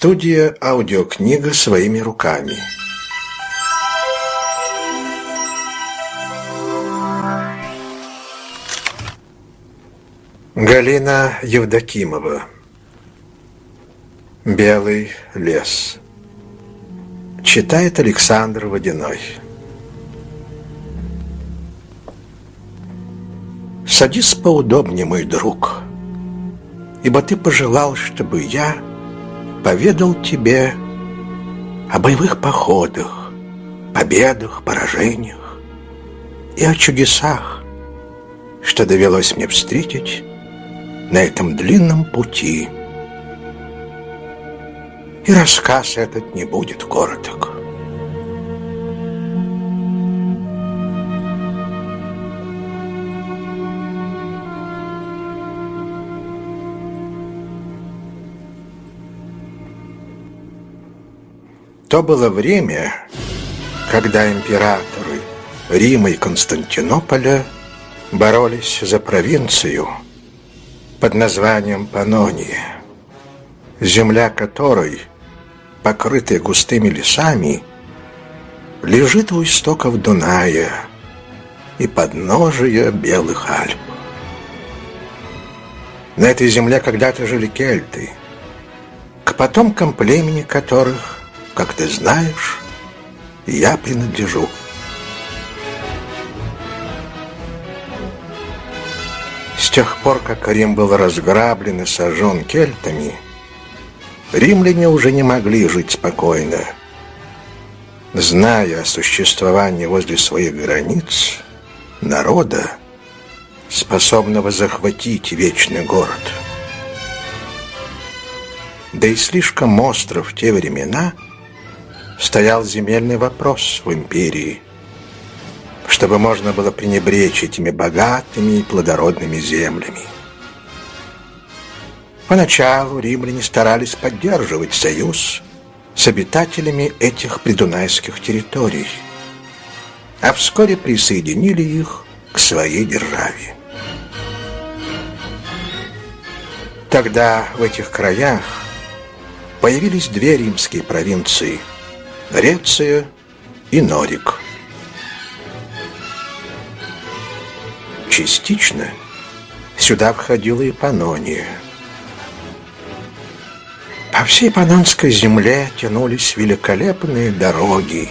Студия «Аудиокнига своими руками». Галина Евдокимова. «Белый лес» Читает Александр Водяной. Садись поудобнее, мой друг, Ибо ты пожелал, чтобы я Поведал тебе о боевых походах, победах, поражениях и о чудесах, что довелось мне встретить на этом длинном пути. И рассказ этот не будет короток. То было время, когда императоры Рима и Константинополя боролись за провинцию под названием Панония, земля которой, покрытая густыми лесами, лежит у истоков Дуная и подножия Белых Альп. На этой земле когда-то жили кельты, к потомкам племени которых как ты знаешь, я принадлежу. С тех пор, как Рим был разграблен и сожжен кельтами, римляне уже не могли жить спокойно. Зная о существовании возле своих границ народа, способного захватить вечный город. Да и слишком остро в те времена – стоял земельный вопрос в империи, чтобы можно было пренебречь этими богатыми и плодородными землями. Поначалу римляне старались поддерживать союз с обитателями этих придунайских территорий, а вскоре присоединили их к своей державе. Тогда в этих краях появились две римские провинции – Греция и Норик. Частично сюда входила и Панония. По всей Панонской земле тянулись великолепные дороги.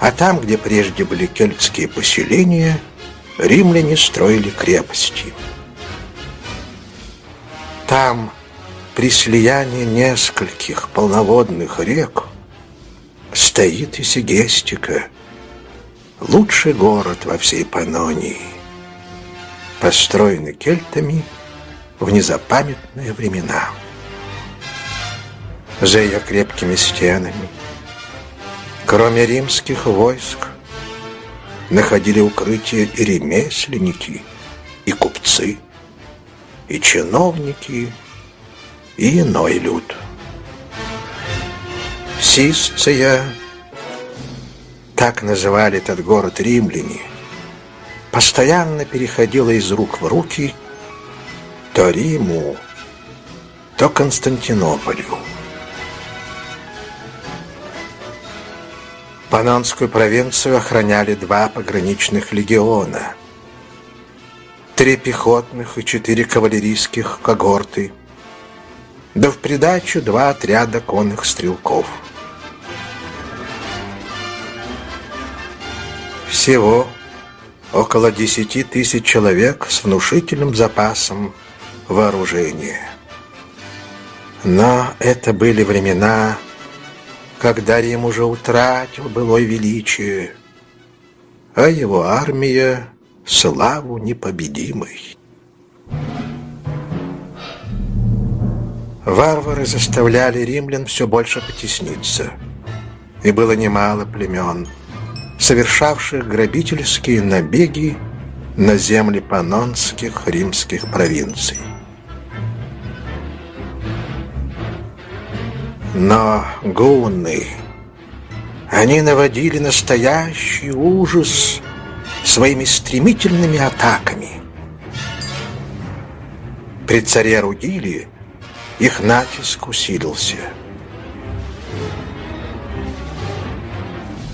А там, где прежде были кельтские поселения, римляне строили крепости. Там, при слиянии нескольких полноводных рек, стоит Исигестика, лучший город во всей Панонии, построенный кельтами в незапамятные времена. За ее крепкими стенами, кроме римских войск, находили укрытие и ремесленники, и купцы, и чиновники, и иной люд. Сисция, так называли этот город римляне, постоянно переходила из рук в руки то Риму, то Константинополю. Панонскую провинцию охраняли два пограничных легиона, три пехотных и четыре кавалерийских когорты, да в придачу два отряда конных стрелков – Всего около 10 тысяч человек с внушительным запасом вооружения. Но это были времена, когда Рим уже утратил былой величие, а его армия — славу непобедимой. Варвары заставляли римлян все больше потесниться, и было немало племен — совершавших грабительские набеги на земли панонских римских провинций. Но гунны, они наводили настоящий ужас своими стремительными атаками. При царе Рудиле их натиск усилился.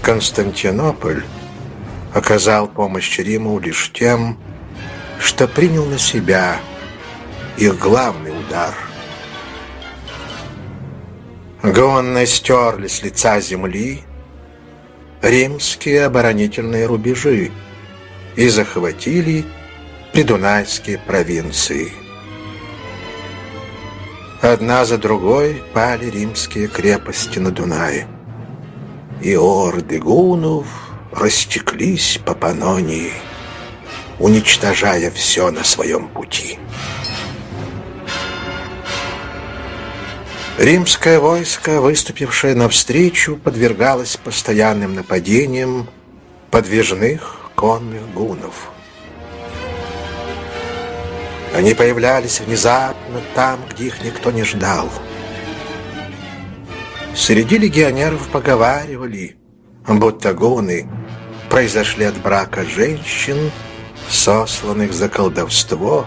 Константинополь оказал помощь Риму лишь тем, что принял на себя их главный удар. Гонны стерли с лица земли римские оборонительные рубежи и захватили придунайские провинции. Одна за другой пали римские крепости на Дунае, и орды гунов растеклись по Панонии, уничтожая все на своем пути. Римское войско, выступившее навстречу, подвергалось постоянным нападениям подвижных конных гунов. Они появлялись внезапно там, где их никто не ждал. Среди легионеров поговаривали, будто гуны произошли от брака женщин, сосланных за колдовство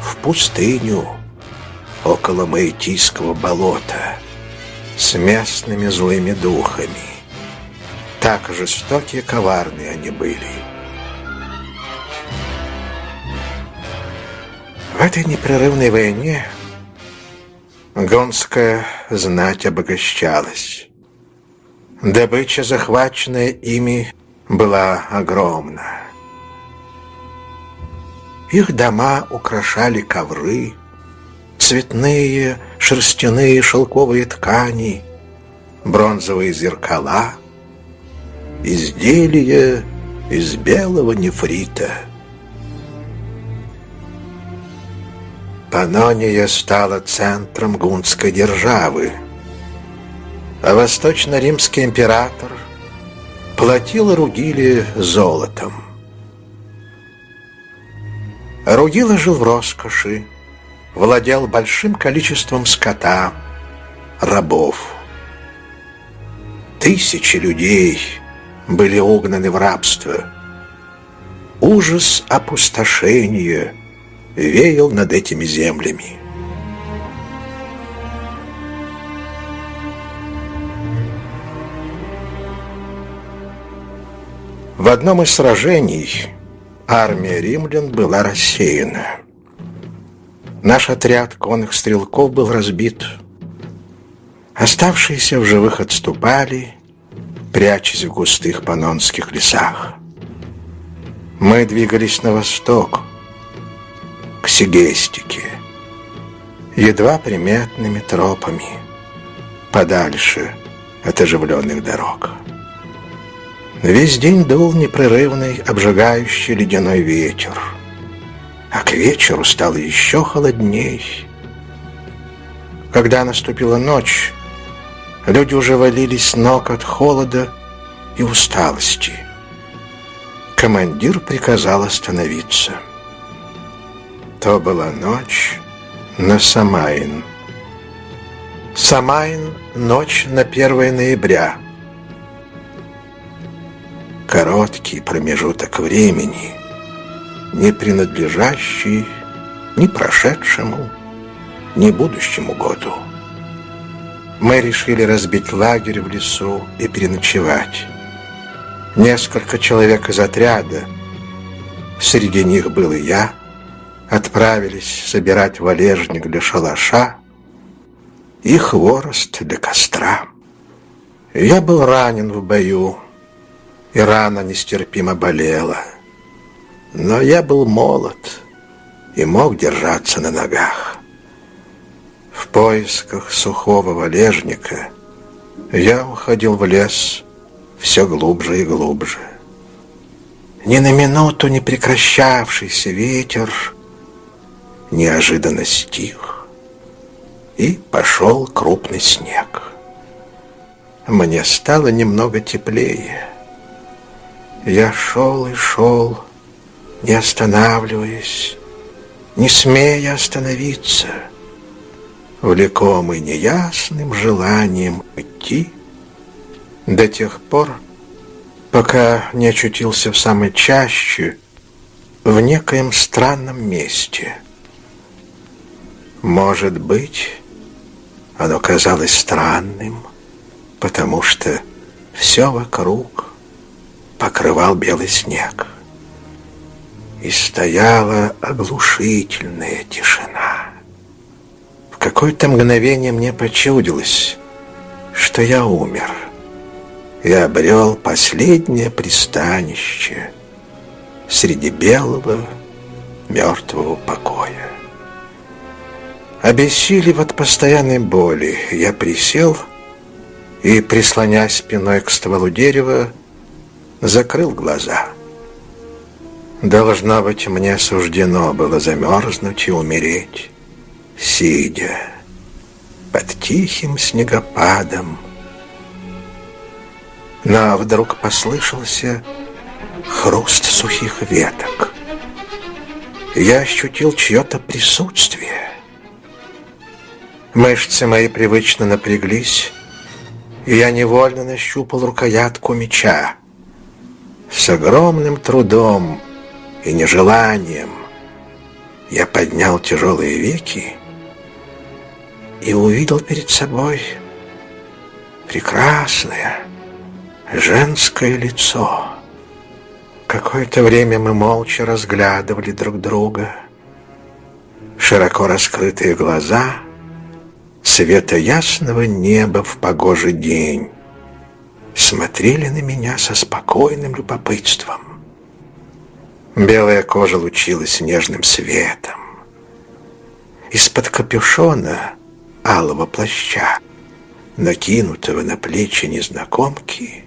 в пустыню около Маитийского болота с местными злыми духами. Так жестоки и коварны они были. В этой непрерывной войне гонская знать обогащалась. Добыча, захваченная ими, была огромна. Их дома украшали ковры, цветные шерстяные шелковые ткани, бронзовые зеркала, изделия из белого нефрита. Панония стала центром гунской державы, а восточно-римский император платил Ругиле золотом. Ругила жил в роскоши, владел большим количеством скота, рабов. Тысячи людей были угнаны в рабство. Ужас опустошения веял над этими землями. В одном из сражений армия римлян была рассеяна. Наш отряд конных стрелков был разбит. Оставшиеся в живых отступали, прячась в густых панонских лесах. Мы двигались на восток, к Сигестике, едва приметными тропами, подальше от оживленных дорог. Весь день дул непрерывный, обжигающий ледяной ветер — а к вечеру стало еще холодней. Когда наступила ночь, люди уже валились с ног от холода и усталости. Командир приказал остановиться. То была ночь на Самайн. Самайн — ночь на 1 ноября. Короткий промежуток времени — не принадлежащий ни прошедшему, ни будущему году. Мы решили разбить лагерь в лесу и переночевать. Несколько человек из отряда, среди них был и я, отправились собирать валежник для шалаша и хворост для костра. Я был ранен в бою, и рана нестерпимо болела. Но я был молод и мог держаться на ногах. В поисках сухого валежника я уходил в лес все глубже и глубже. Ни на минуту не прекращавшийся ветер неожиданно стих, и пошел крупный снег. Мне стало немного теплее. Я шел и шел, не останавливаясь, не смея остановиться, влекомый неясным желанием идти до тех пор, пока не очутился в самой чаще, в некоем странном месте. Может быть, оно казалось странным, потому что все вокруг покрывал белый снег. И стояла оглушительная тишина. В какое-то мгновение мне почудилось, что я умер и обрел последнее пристанище среди белого мертвого покоя. Обессилев от постоянной боли, я присел и, прислонясь спиной к стволу дерева, закрыл глаза. Должно быть, мне суждено было замерзнуть и умереть, сидя под тихим снегопадом. Но вдруг послышался хруст сухих веток. Я ощутил чье-то присутствие. Мышцы мои привычно напряглись, и я невольно нащупал рукоятку меча. С огромным трудом и нежеланием я поднял тяжелые веки и увидел перед собой прекрасное женское лицо. Какое-то время мы молча разглядывали друг друга. Широко раскрытые глаза, цвета ясного неба в погожий день, смотрели на меня со спокойным любопытством. Белая кожа лучилась нежным светом. Из-под капюшона алого плаща, накинутого на плечи незнакомки,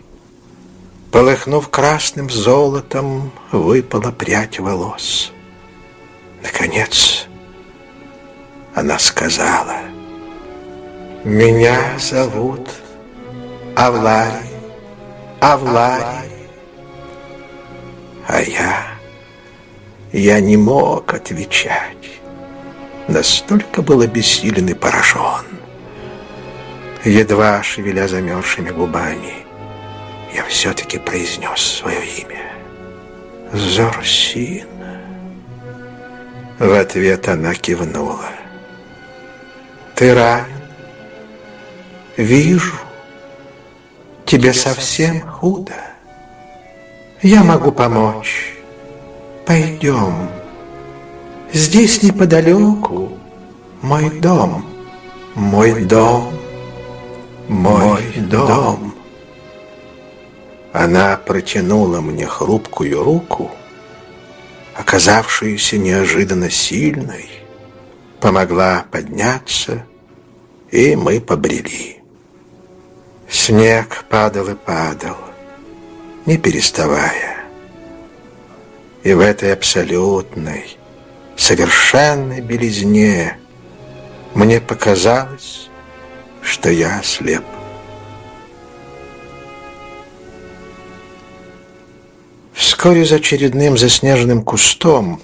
Полыхнув красным золотом, выпала прядь волос. Наконец, она сказала, «Меня зовут Авларий, Авларий». А я, я не мог отвечать. Настолько был обессилен и поражен. Едва шевеля замерзшими губами, я все-таки произнес свое имя. Зорсин. В ответ она кивнула. Ты ранен? Вижу. Тебе совсем худо. Я могу помочь. Пойдем. Здесь неподалеку мой дом. Мой дом. Мой дом. Она протянула мне хрупкую руку, оказавшуюся неожиданно сильной, помогла подняться, и мы побрели. Снег падал и падал, не переставая. И в этой абсолютной, совершенной белизне мне показалось, что я слеп. Вскоре за очередным заснеженным кустом,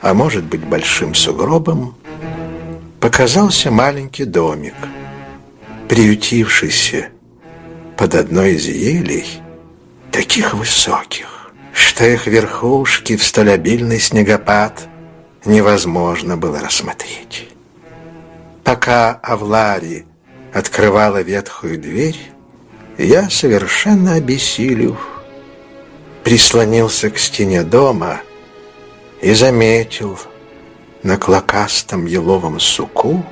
а может быть большим сугробом, показался маленький домик, приютившийся под одной из елей, таких высоких, что их верхушки в столь обильный снегопад невозможно было рассмотреть. Пока Авлари открывала ветхую дверь, я, совершенно обессилев, прислонился к стене дома и заметил на клокастом еловом суку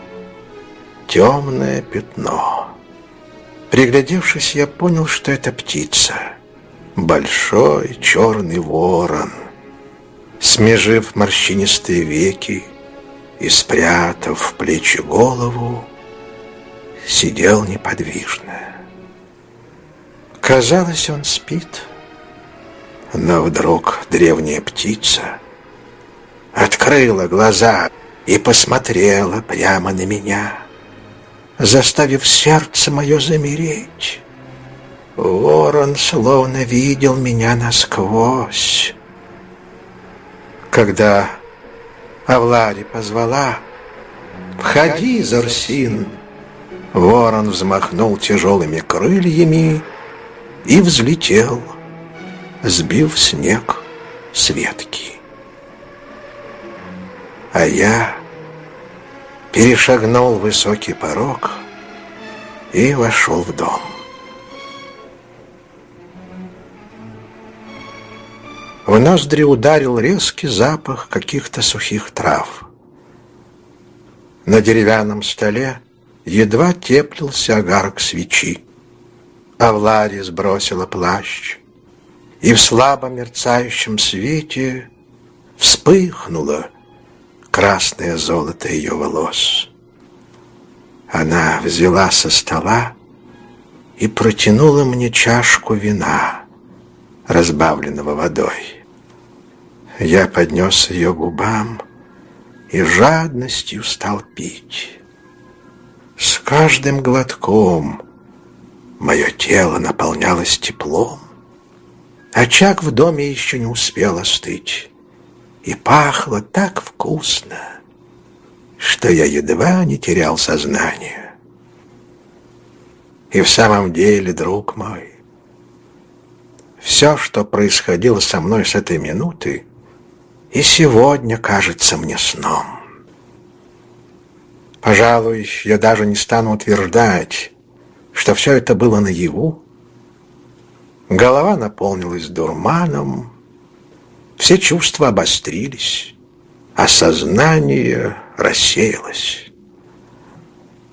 темное пятно. Приглядевшись, я понял, что это птица. Большой черный ворон. Смежив морщинистые веки и спрятав в плечи голову, сидел неподвижно. Казалось, он спит. Но вдруг древняя птица открыла глаза и посмотрела прямо на меня, заставив сердце мое замереть. Ворон словно видел меня насквозь. Когда Авлари позвала «Входи, Зорсин!» Ворон взмахнул тяжелыми крыльями и взлетел сбив снег с ветки. А я перешагнул высокий порог и вошел в дом. В ноздри ударил резкий запах каких-то сухих трав. На деревянном столе едва теплился огарок свечи. Авлария сбросила плащ, и в слабо мерцающем свете вспыхнуло красное золото ее волос. Она взяла со стола и протянула мне чашку вина, разбавленного водой. Я поднес ее губам и жадностью стал пить. С каждым глотком мое тело наполнялось теплом. Очаг в доме еще не успел остыть, и пахло так вкусно, что я едва не терял сознание. И в самом деле, друг мой, все, что происходило со мной с этой минуты, и сегодня кажется мне сном. Пожалуй, я даже не стану утверждать, что все это было наяву. Голова наполнилась дурманом, все чувства обострились, а сознание рассеялось.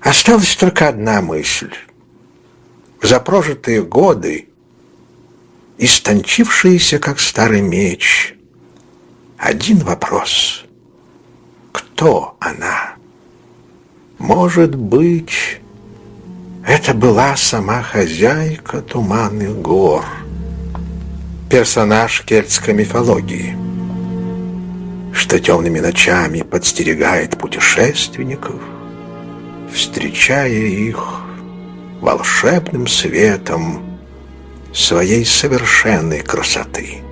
Осталась только одна мысль. За прожитые годы, истончившиеся, как старый меч, один вопрос. Кто она? Может быть, это была сама хозяйка Туманных гор, персонаж кельтской мифологии, что темными ночами подстерегает путешественников, встречая их волшебным светом своей совершенной красоты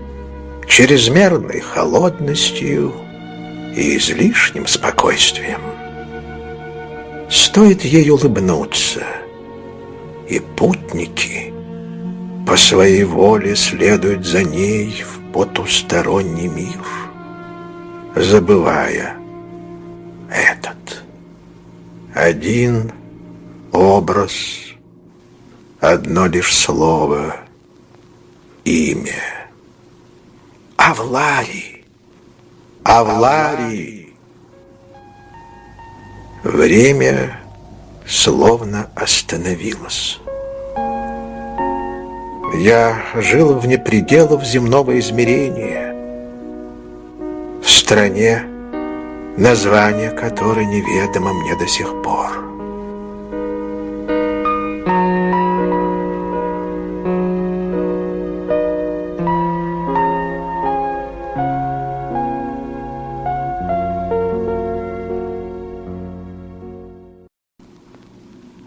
чрезмерной холодностью и излишним спокойствием. Стоит ей улыбнуться, и путники по своей воле следуют за ней в потусторонний мир, забывая этот один образ, одно лишь слово, имя. Авларий! Авларий! Время словно остановилось. Я жил вне пределов земного измерения, в стране, название которой неведомо мне до сих пор.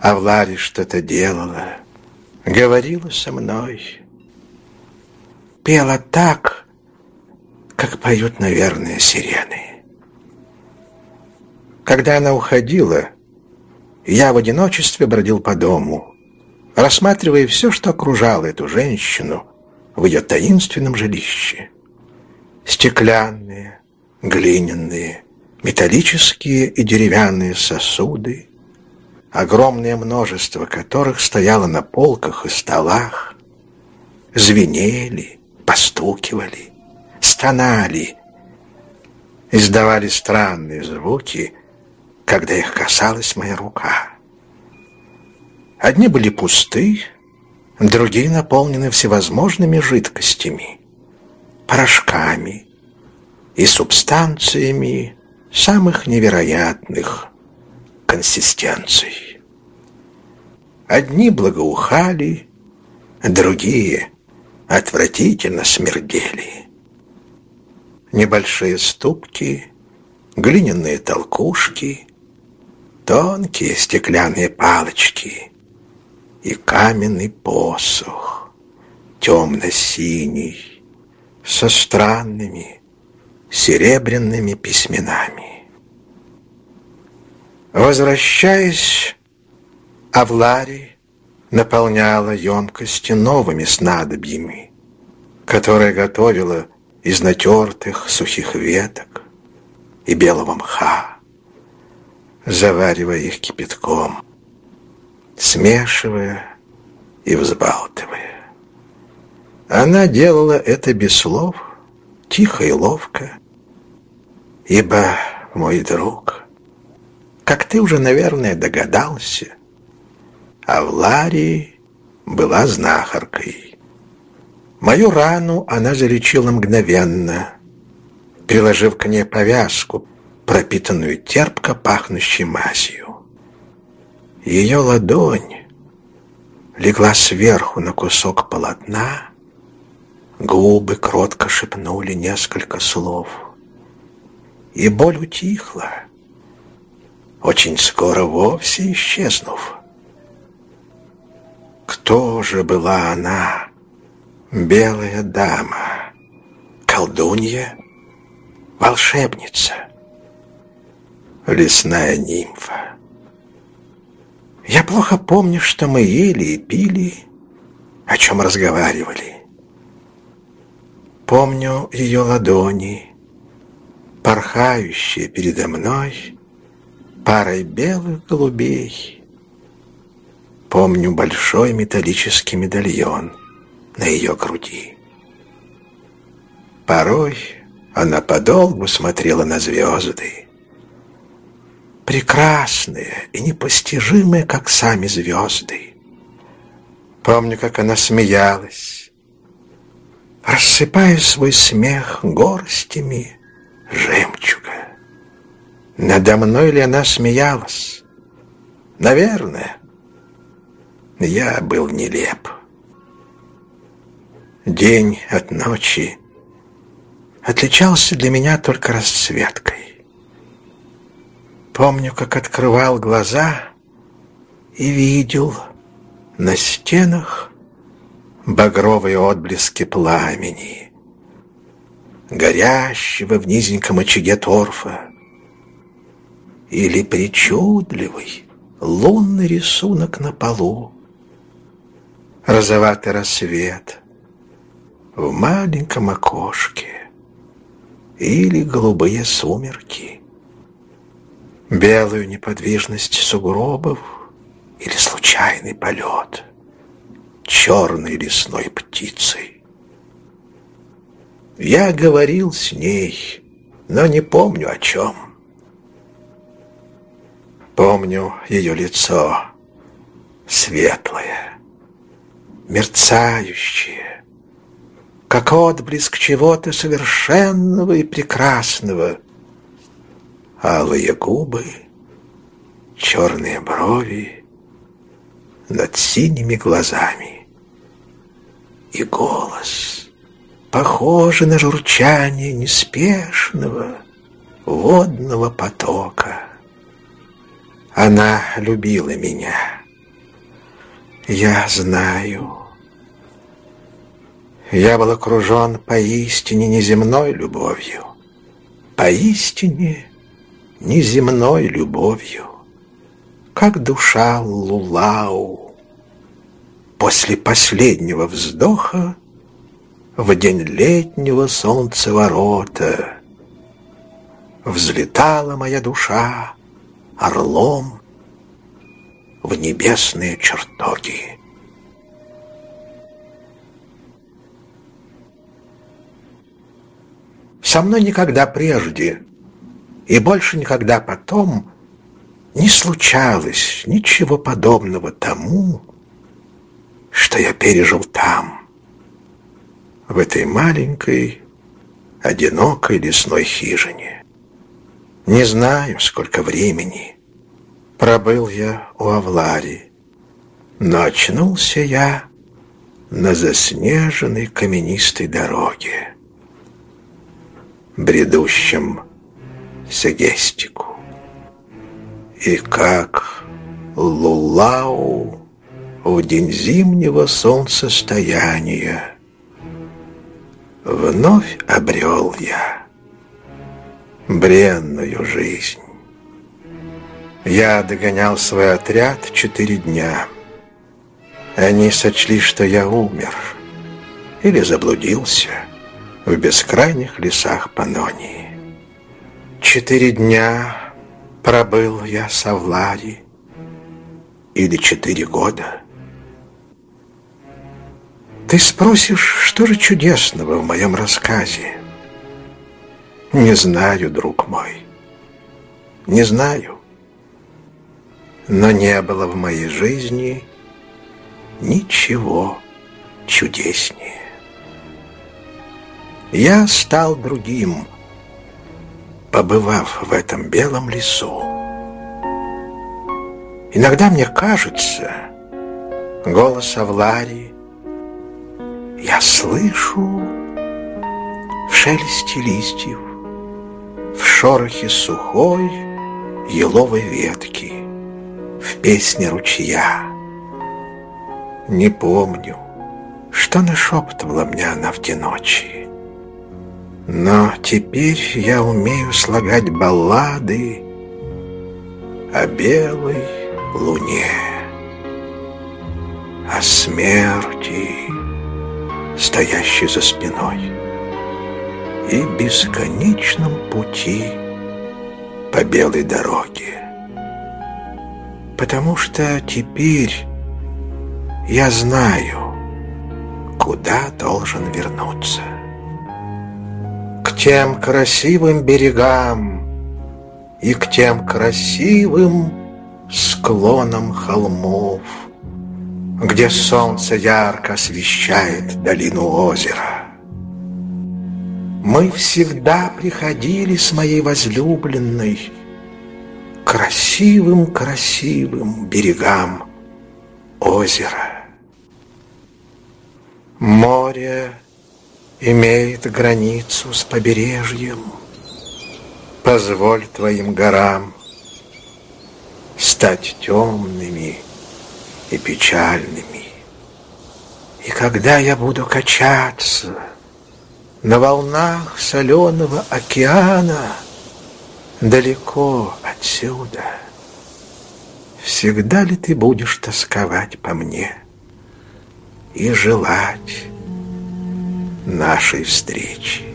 а в Ларе что-то делала, говорила со мной, пела так, как поют, наверное, сирены. Когда она уходила, я в одиночестве бродил по дому, рассматривая все, что окружало эту женщину в ее таинственном жилище. Стеклянные, глиняные, металлические и деревянные сосуды, огромное множество которых стояло на полках и столах, звенели, постукивали, стонали, издавали странные звуки, когда их касалась моя рука. Одни были пусты, другие наполнены всевозможными жидкостями, порошками и субстанциями самых невероятных консистенций. Одни благоухали, другие отвратительно смердели. Небольшие ступки, глиняные толкушки, тонкие стеклянные палочки и каменный посох, темно-синий, со странными серебряными письменами. Возвращаясь а в ларе наполняла емкости новыми снадобьями, которые готовила из натертых сухих веток и белого мха. заваривая их кипятком, смешивая и взбалтывая. Она делала это без слов, тихо и ловко, ибо, мой друг, как ты уже, наверное, догадался, Авларии была знахаркой. Мою рану она залечила мгновенно, приложив к ней повязку, пропитанную терпко пахнущей мазью. Ее ладонь легла сверху на кусок полотна, губы кротко шепнули несколько слов, и боль утихла, очень скоро вовсе исчезнув. Кто же была она, белая дама, колдунья, волшебница, лесная нимфа? Я плохо помню, что мы ели и пили, о чем разговаривали. Помню ее ладони, порхающие передо мной парой белых голубей. Помню большой металлический медальон на ее груди. Порой она подолгу смотрела на звезды, прекрасные и непостижимые, как сами звезды. Помню, как она смеялась, рассыпая свой смех горстями жемчуга. Надо мной ли она смеялась? Наверное. Я был нелеп. День от ночи отличался для меня только расцветкой. Помню, как открывал глаза и видел на стенах багровые отблески пламени, горящего в низеньком очаге торфа, или причудливый лунный рисунок на полу, розоватый рассвет в маленьком окошке или голубые сумерки белую неподвижность сугробов или случайный полет черной лесной птицей. Я говорил с ней, но не помню о чем. Помню ее лицо, светлое, мерцающее, как отблеск чего-то совершенного и прекрасного, алые губы, черные брови над синими глазами. И голос, похожий на журчание неспешного водного потока. Она любила меня. Я знаю. Я был окружен поистине неземной любовью. Поистине неземной любовью, как душа Лулау. После последнего вздоха в день летнего солнцеворота взлетала моя душа орлом в небесные чертоги. Со мной никогда прежде и больше никогда потом не случалось ничего подобного тому, что я пережил там, в этой маленькой, одинокой лесной хижине. Не знаю, сколько времени пробыл я у Авлари, но очнулся я на заснеженной каменистой дороге, бредущем Сегестику. И как Лулау в день зимнего солнцестояния вновь обрел я бренную жизнь. Я догонял свой отряд четыре дня. Они сочли, что я умер или заблудился в бескрайних лесах Панонии. Четыре дня Пробыл я со Влади или четыре года. Ты спросишь, что же чудесного в моем рассказе? Не знаю, друг мой, не знаю. Но не было в моей жизни ничего чудеснее. Я стал другим, побывав в этом белом лесу. Иногда мне кажется, голос Авларии я слышу в шелесте листьев, шорохе сухой еловой ветки, в песне ручья. Не помню, что нашептывала мне она в те ночи. Но теперь я умею слагать баллады о белой луне, о смерти, стоящей за спиной, и бесконечном пути по белой дороге. Потому что теперь я знаю, куда должен вернуться тем красивым берегам и к тем красивым склонам холмов, где солнце ярко освещает долину озера. Мы всегда приходили с моей возлюбленной красивым-красивым берегам озера. Море имеет границу с побережьем. Позволь твоим горам стать темными и печальными. И когда я буду качаться на волнах соленого океана далеко отсюда, всегда ли ты будешь тосковать по мне и желать нашей встречи.